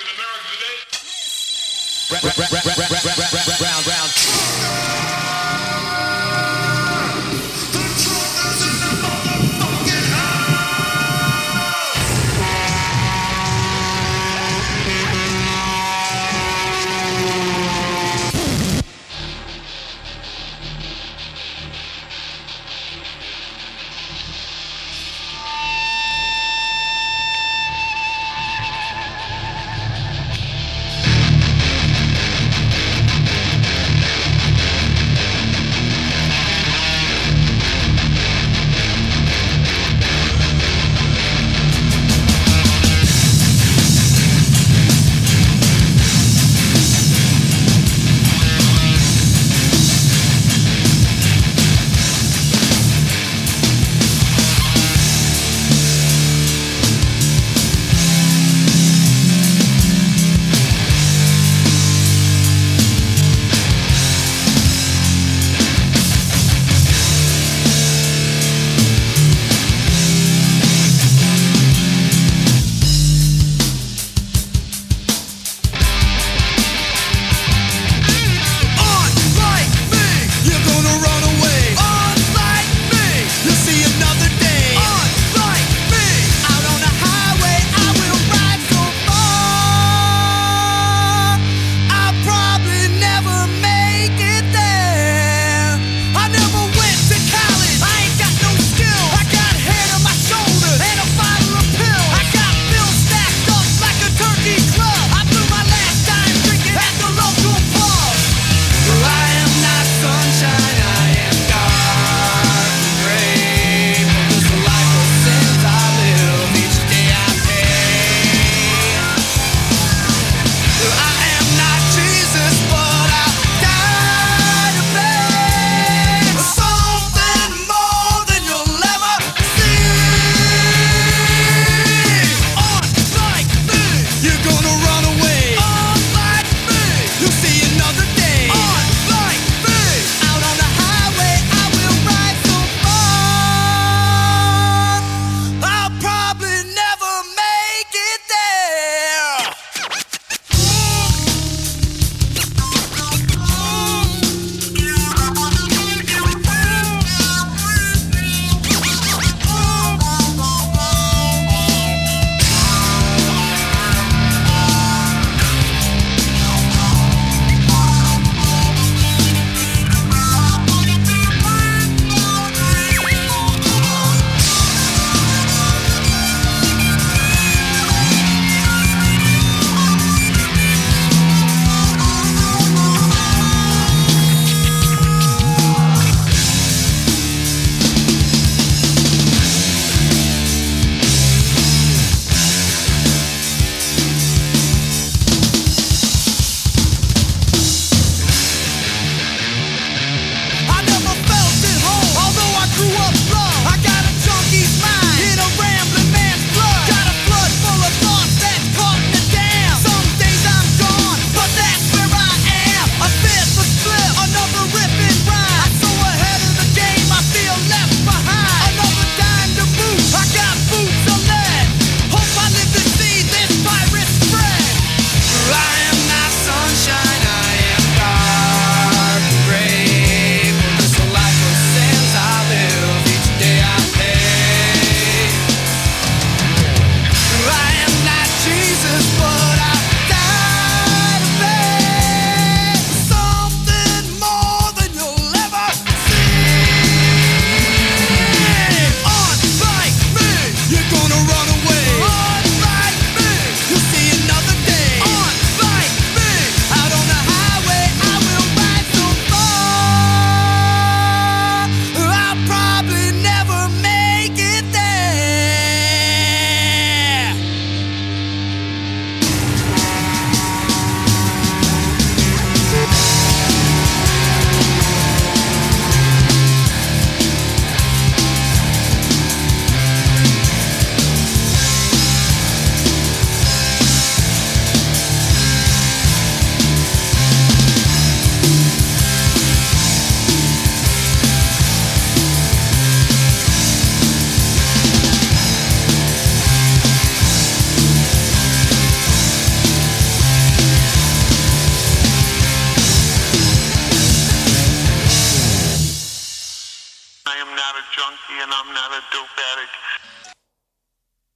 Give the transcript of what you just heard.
in America today. Round, round, round.